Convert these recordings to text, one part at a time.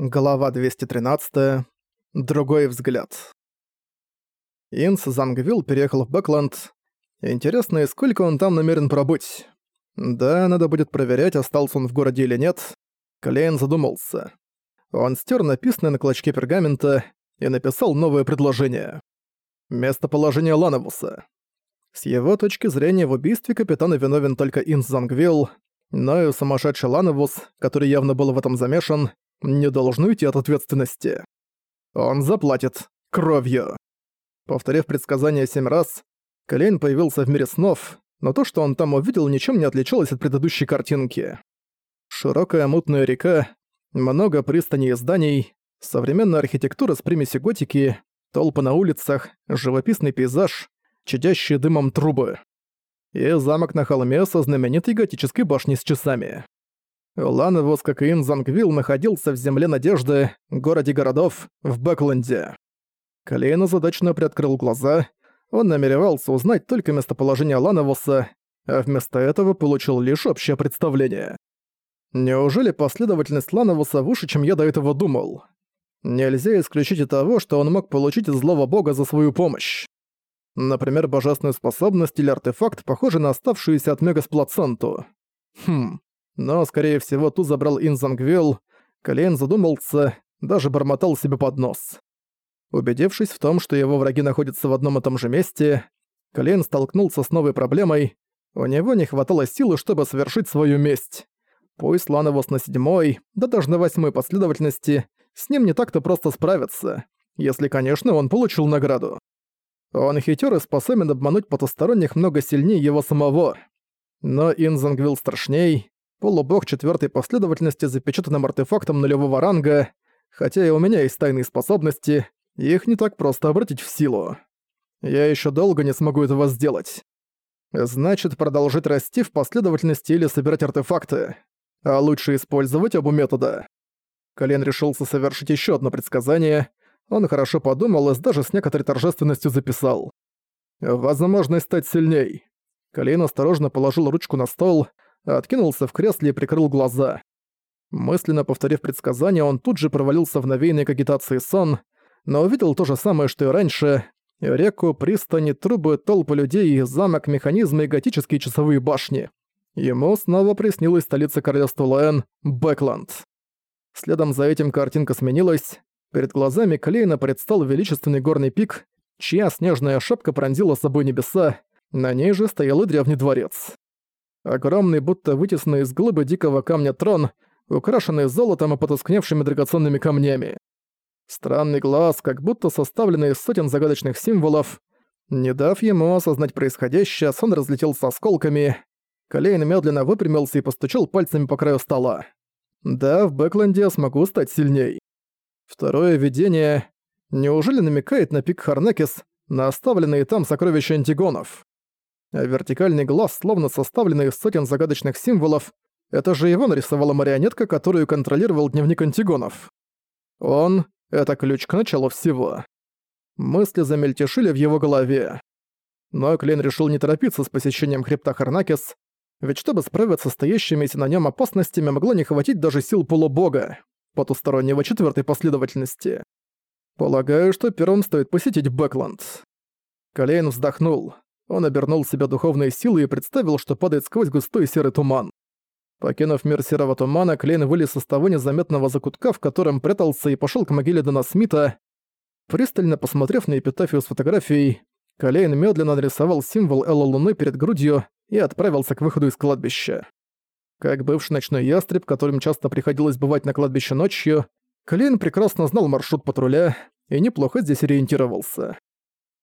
Глава 213. Другой взгляд. Инс Зангвилл переехал в Бэкленд. Интересно, сколько он там намерен пробыть? Да, надо будет проверять, остался он в городе или нет. Клейн задумался. Он стер написанное на клочке пергамента и написал новое предложение. Местоположение Лановуса. С его точки зрения в убийстве капитана виновен только Инс Зангвилл, но и сумасшедший Лановус, который явно был в этом замешан, не должен уйти от ответственности. Он заплатит кровью. Повторив предсказание семь раз, Клейн появился в мире снов, но то, что он там увидел, ничем не отличалось от предыдущей картинки. Широкая мутная река, много пристаней и зданий, современная архитектура с примесью готики, толпы на улицах, живописный пейзаж, чадящие дымом трубы. И замок на холме со знаменитой готической башней с часами. Лановос, как и Инзангвилл, находился в Земле Надежды, городе городов, в Бэкленде. Клейн озадачно приоткрыл глаза. Он намеревался узнать только местоположение Лановоса, а вместо этого получил лишь общее представление. Неужели последовательность Лановоса выше, чем я до этого думал? Нельзя исключить и того, что он мог получить из злого бога за свою помощь. Например, божественную способность или артефакт, похожий на оставшуюся от Мегасплаценту. Хм, но, скорее всего, ту забрал Инзангвилл. Калейн задумался, даже бормотал себе под нос. Убедившись в том, что его враги находятся в одном и том же месте, Калейн столкнулся с новой проблемой. У него не хватало силы, чтобы совершить свою месть. Пусть Лановос на седьмой, да даже на восьмой последовательности, с ним не так-то просто справиться, если, конечно, он получил награду. Он хитер и способен обмануть потусторонних много сильнее его самого. Но Инзангвилл страшней, полубог четвертой последовательности запечатанным артефактом нулевого ранга, хотя и у меня есть тайные способности, их не так просто обратить в силу. Я еще долго не смогу этого сделать. Значит, продолжить расти в последовательности или собирать артефакты. А лучше использовать оба метода. Колен решился совершить еще одно предсказание. Он хорошо подумал и даже с некоторой торжественностью записал. «Возможность стать сильней». Колен осторожно положил ручку на стол, откинулся в кресле и прикрыл глаза. Мысленно повторив предсказание, он тут же провалился в навеянной кагитации сон, но увидел то же самое, что и раньше. Реку, пристани, трубы, толпы людей, замок, механизмы и готические часовые башни. Ему снова приснилась столица королевства Лоэн – Бэкленд. Следом за этим картинка сменилась. Перед глазами Клейна предстал величественный горный пик, чья снежная шапка пронзила собой небеса, на ней же стоял и древний дворец. Огромный, будто вытесанный из глыбы дикого камня трон, украшенный золотом и потускневшими драгоценными камнями. Странный глаз, как будто составленный из сотен загадочных символов. Не дав ему осознать происходящее, сон разлетелся осколками. Колейн медленно выпрямился и постучал пальцами по краю стола. «Да, в Бэкленде я смогу стать сильней». Второе видение неужели намекает на пик Харнекис, на оставленные там сокровища антигонов? А вертикальный глаз, словно составленный из сотен загадочных символов, это же его нарисовала марионетка, которую контролировал дневник антигонов. Он — это ключ к началу всего. Мысли замельтешили в его голове. Но Клейн решил не торопиться с посещением хребта Харнакис, ведь чтобы справиться с стоящимися на нем опасностями, могло не хватить даже сил полубога, потустороннего четвертой последовательности. Полагаю, что первым стоит посетить Бэкленд. Клейн вздохнул. Он обернул себя духовной силой и представил, что падает сквозь густой серый туман. Покинув мир серого тумана, Клейн вылез из того незаметного закутка, в котором прятался и пошел к могиле Дона Смита. Пристально посмотрев на эпитафию с фотографией, Клейн медленно нарисовал символ Элла Луны перед грудью и отправился к выходу из кладбища. Как бывший ночной ястреб, которым часто приходилось бывать на кладбище ночью, Клейн прекрасно знал маршрут патруля и неплохо здесь ориентировался.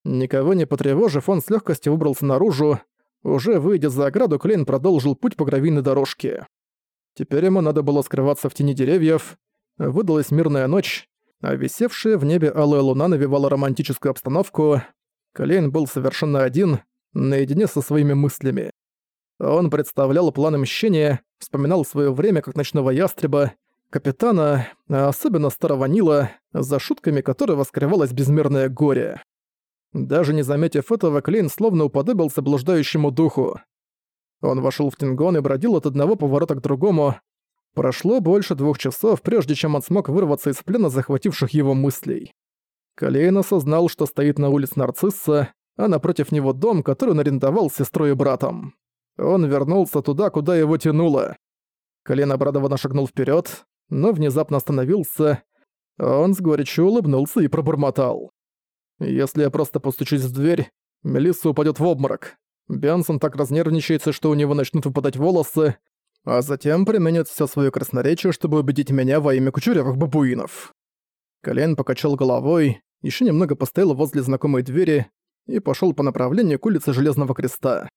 Никого не потревожив, он с легкостью выбрался наружу. Уже выйдя за ограду, Клейн продолжил путь по гравийной дорожке. Теперь ему надо было скрываться в тени деревьев. Выдалась мирная ночь, а висевшая в небе алая луна навевала романтическую обстановку. Клейн был совершенно один, наедине со своими мыслями. Он представлял план мщения, вспоминал свое время как ночного ястреба, капитана, а особенно старого Нила, за шутками которого скрывалось безмерное горе. Даже не заметив этого, Клейн словно уподобился блуждающему духу. Он вошел в Тингон и бродил от одного поворота к другому. Прошло больше двух часов, прежде чем он смог вырваться из плена захвативших его мыслей. Калейн осознал, что стоит на улице Нарцисса, а напротив него дом, который он арендовал с сестрой и братом. Он вернулся туда, куда его тянуло. Колен обрадованно шагнул вперед, но внезапно остановился. Он с горечью улыбнулся и пробормотал. «Если я просто постучусь в дверь, Мелисса упадет в обморок. Бенсон так разнервничается, что у него начнут выпадать волосы, а затем применит все свое красноречие, чтобы убедить меня во имя кучерявых бабуинов». Колен покачал головой, еще немного постоял возле знакомой двери и пошел по направлению к улице Железного Креста.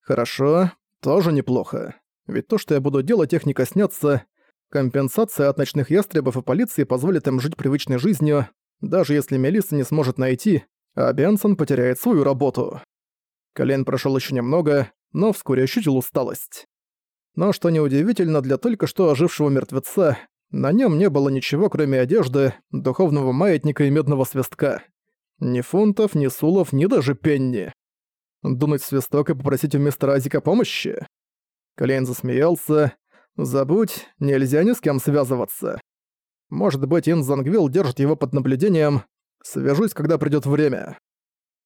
Хорошо, тоже неплохо. Ведь то, что я буду делать, их не коснется. Компенсация от ночных ястребов и полиции позволит им жить привычной жизнью, даже если Мелисса не сможет найти, а Бенсон потеряет свою работу. Колен прошел еще немного, но вскоре ощутил усталость. Но что неудивительно для только что ожившего мертвеца, на нем не было ничего, кроме одежды, духовного маятника и медного свистка. Ни фунтов, ни сулов, ни даже пенни. Дунуть свисток и попросить у мистера Азика помощи? Клейн засмеялся. Забудь, нельзя ни с кем связываться. Может быть, Ин Зангвилл держит его под наблюдением. Свяжусь, когда придёт время.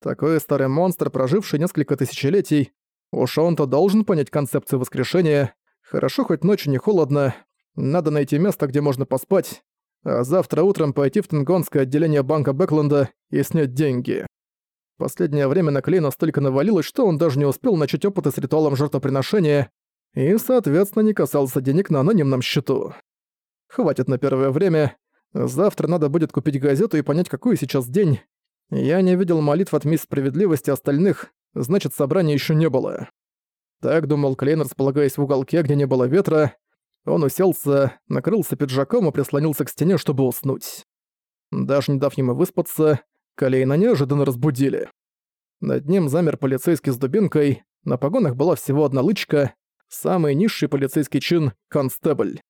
Такой старый монстр, проживший несколько тысячелетий, уж он-то должен понять концепцию воскрешения. Хорошо, хоть ночью не холодно. Надо найти место, где можно поспать, а завтра утром пойти в Тенгонское отделение банка Бэкленда и снять деньги. Последнее время на Клей настолько навалилось, что он даже не успел начать опыты с ритуалом жертвоприношения и, соответственно, не касался денег на анонимном счету. Хватит на первое время. Завтра надо будет купить газету и понять, какой сейчас день. Я не видел молитв от мисс справедливости остальных, значит, собрания еще не было. Так думал Клейн, располагаясь в уголке, где не было ветра. Он уселся, накрылся пиджаком и прислонился к стене, чтобы уснуть. Даже не дав ему выспаться, Калейна неожиданно разбудили. Над ним замер полицейский с дубинкой, на погонах была всего одна лычка, самый низший полицейский чин — констебль.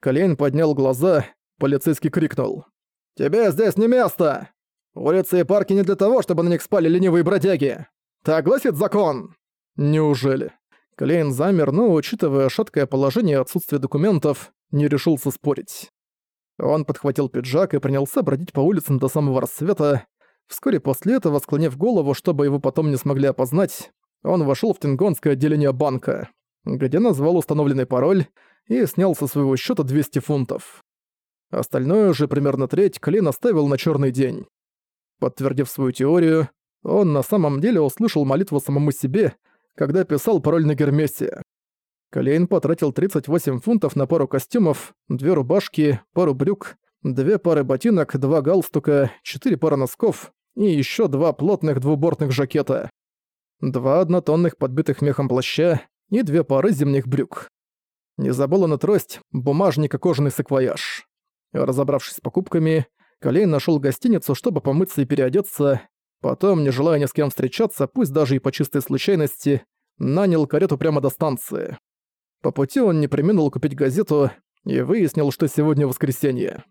Калейн поднял глаза, полицейский крикнул. «Тебе здесь не место! Улицы и парки не для того, чтобы на них спали ленивые бродяги! Так гласит закон!» «Неужели?» Клейн замер, но, учитывая шаткое положение и отсутствие документов, не решился спорить. Он подхватил пиджак и принялся бродить по улицам до самого рассвета, Вскоре после этого, склонив голову, чтобы его потом не смогли опознать, он вошел в Тенгонское отделение банка, где назвал установленный пароль и снял со своего счета 200 фунтов. Остальное же, примерно треть, Клин оставил на черный день. Подтвердив свою теорию, он на самом деле услышал молитву самому себе, когда писал пароль на Гермесе. Клейн потратил 38 фунтов на пару костюмов, две рубашки, пару брюк, две пары ботинок, два галстука, четыре пары носков и еще два плотных двубортных жакета, два однотонных подбитых мехом плаща и две пары зимних брюк. Не забыл он и трость, бумажник и кожаный саквояж. Разобравшись с покупками, Колей нашел гостиницу, чтобы помыться и переодеться, потом, не желая ни с кем встречаться, пусть даже и по чистой случайности, нанял карету прямо до станции. По пути он не преминул купить газету и выяснил, что сегодня воскресенье.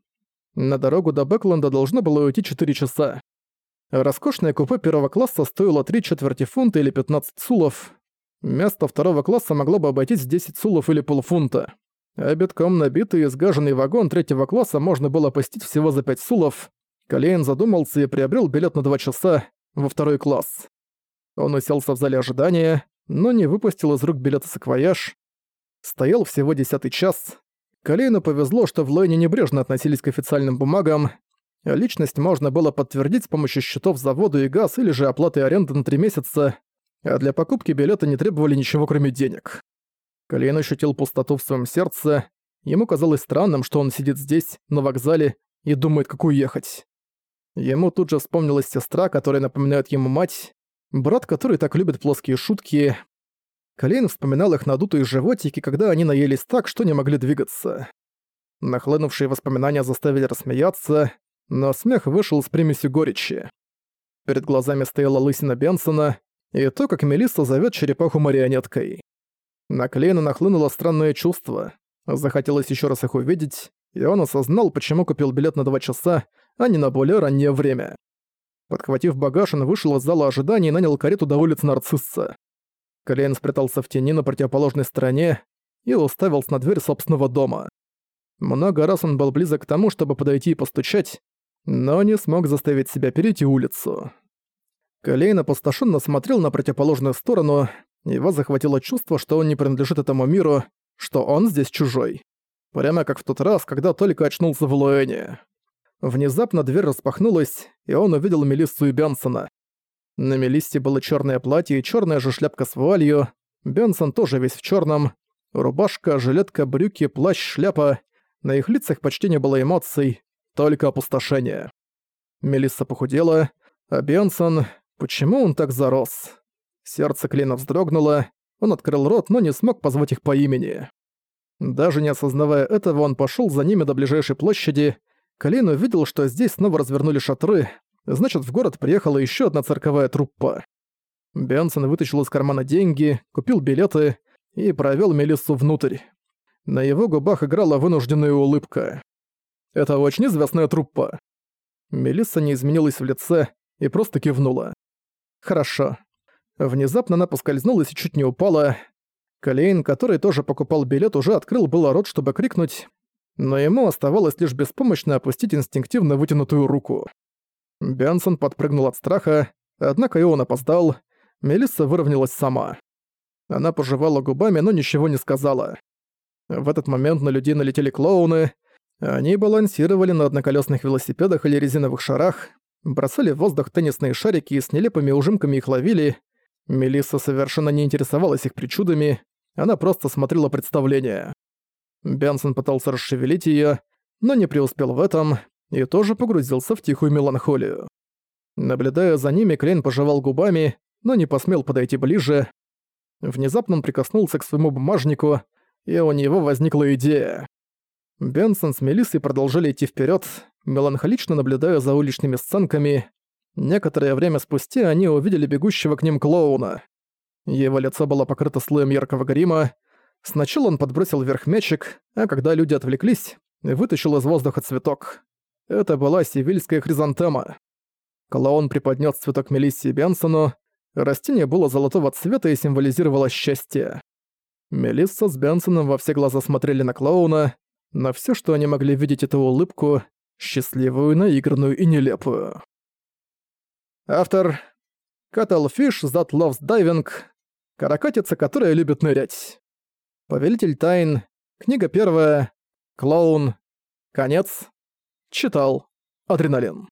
На дорогу до Бэкленда должно было уйти 4 часа. Роскошное купе первого класса стоило 3 четверти фунта или 15 сулов. Место второго класса могло бы обойтись в 10 сулов или полфунта. А битком набитый и сгаженный вагон третьего класса можно было посетить всего за 5 сулов. Калейн задумался и приобрел билет на 2 часа во второй класс. Он уселся в зале ожидания, но не выпустил из рук билета саквояж. Стоял всего десятый час. Калейну повезло, что в Лойне небрежно относились к официальным бумагам, Личность можно было подтвердить с помощью счетов за воду и газ или же оплаты аренды на три месяца, а для покупки билета не требовали ничего кроме денег. Калейн ощутил пустоту в своем сердце, ему казалось странным, что он сидит здесь, на вокзале, и думает, как уехать. Ему тут же вспомнилась сестра, которая напоминает ему мать, брат, который так любит плоские шутки. Калейн вспоминал их надутые животики, когда они наелись так, что не могли двигаться. Нахлынувшие воспоминания заставили рассмеяться, но смех вышел с примесью горечи. Перед глазами стояла лысина Бенсона и то, как Мелисса зовет черепаху марионеткой. На Клейна нахлынуло странное чувство. Захотелось еще раз их увидеть, и он осознал, почему купил билет на два часа, а не на более раннее время. Подхватив багаж, он вышел из зала ожидания и нанял карету до улицы Нарцисса. Клейн спрятался в тени на противоположной стороне, и уставился на дверь собственного дома. Много раз он был близок к тому, чтобы подойти и постучать, но не смог заставить себя перейти улицу. Колейн опустошенно смотрел на противоположную сторону, его захватило чувство, что он не принадлежит этому миру, что он здесь чужой. Прямо как в тот раз, когда только очнулся в Луэне. Внезапно дверь распахнулась, и он увидел Мелиссу и Бенсона. На Мелиссе было черное платье и черная же шляпка с вуалью. Бенсон тоже весь в черном. Рубашка, жилетка, брюки, плащ, шляпа. На их лицах почти не было эмоций, только опустошение. Мелисса похудела, а Бенсон... Почему он так зарос? Сердце Клина вздрогнуло, он открыл рот, но не смог позвать их по имени. Даже не осознавая этого, он пошел за ними до ближайшей площади, Калин увидел, что здесь снова развернули шатры, значит, в город приехала еще одна цирковая труппа. Бенсон вытащил из кармана деньги, купил билеты и провел Мелиссу внутрь. На его губах играла вынужденная улыбка. «Это очень известная труппа». Мелисса не изменилась в лице и просто кивнула. «Хорошо». Внезапно она поскользнулась и чуть не упала. Калейн, который тоже покупал билет, уже открыл было рот, чтобы крикнуть, но ему оставалось лишь беспомощно опустить инстинктивно вытянутую руку. Бенсон подпрыгнул от страха, однако и он опоздал. Мелисса выровнялась сама. Она пожевала губами, но ничего не сказала. В этот момент на людей налетели клоуны. Они балансировали на одноколесных велосипедах или резиновых шарах, бросали в воздух теннисные шарики и с нелепыми ужимками их ловили. Мелисса совершенно не интересовалась их причудами, она просто смотрела представление. Бенсон пытался расшевелить её, но не преуспел в этом и тоже погрузился в тихую меланхолию. Наблюдая за ними, Клейн пожевал губами, но не посмел подойти ближе. Внезапно он прикоснулся к своему бумажнику, и у него возникла идея. Бенсон с Мелиссой продолжали идти вперед, меланхолично наблюдая за уличными сценками. Некоторое время спустя они увидели бегущего к ним клоуна. Его лицо было покрыто слоем яркого грима, Сначала он подбросил вверх мячик, а когда люди отвлеклись, вытащил из воздуха цветок. Это была сивильская хризантема. Клоун преподнес цветок Мелиссе Бенсону. Растение было золотого цвета и символизировало счастье. Мелисса с Бенсоном во все глаза смотрели на клоуна, на все, что они могли видеть эту улыбку, счастливую, наигранную и нелепую. Автор Cuttlefish That Loves Diving Каракатица, которая любит нырять. Повелитель тайн. Книга первая. Клоун. Конец. Читал. Адреналин.